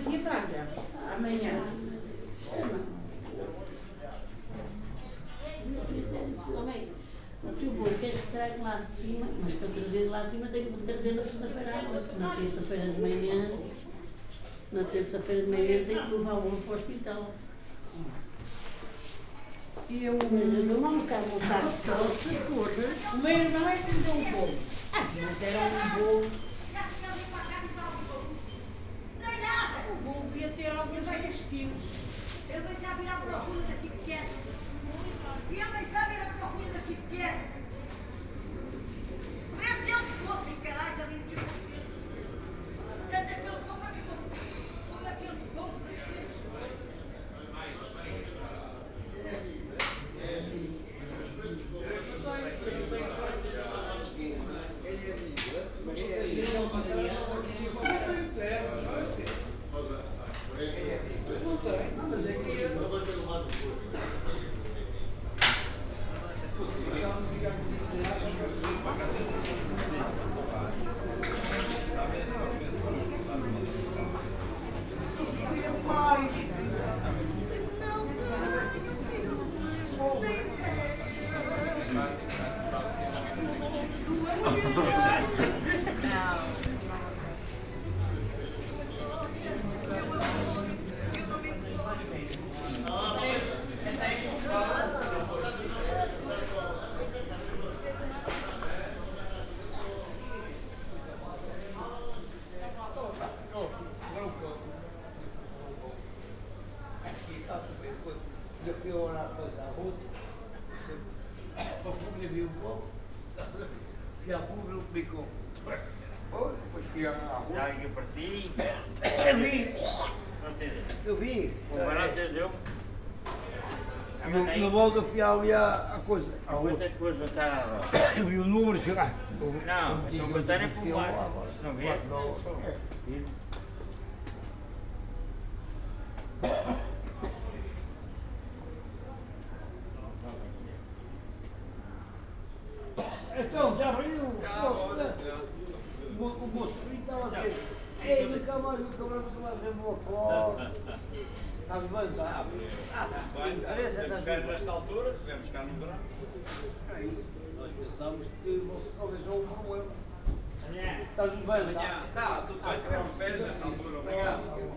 aqui traga amanhã. Muito bom, quer que traga lá de cima, mas para trazer lá de cima tenho que trazer na segunda-feira à noite. Na terça-feira de manhã, na terça-feira de manhã tenho que levar o ovo para o hospital. E eu, eu não quero voltar de troço, porra. Né? O meu irmão é que deu um bolo. Ah, mas era um bolo. Eu vou já vir à procura daqui que quer. E eu Eu lá coisa a outra, o público viu um pouco, e a público ficou. Depois que a Já rua. para ti, Eu vi, não eu vi. O barato entendeu? No, no volta fui a, a coisa. A. Quantas coisas está Eu vi o número chegar. Não, estou a contar é por baixo. Se não Então, já abriu o né? O, o moço estava assim. Ei, nunca mais, nunca mais, nunca mais eu vou fora. Está está. Ah, interessa, está Espero nesta altura, devemos ficar no verão. É isso. Nós pensamos que você talvez houve um problema. Bem, Amanhã, está? tá, tudo bem, tivemos férias nesta altura, obrigado. Obrigado.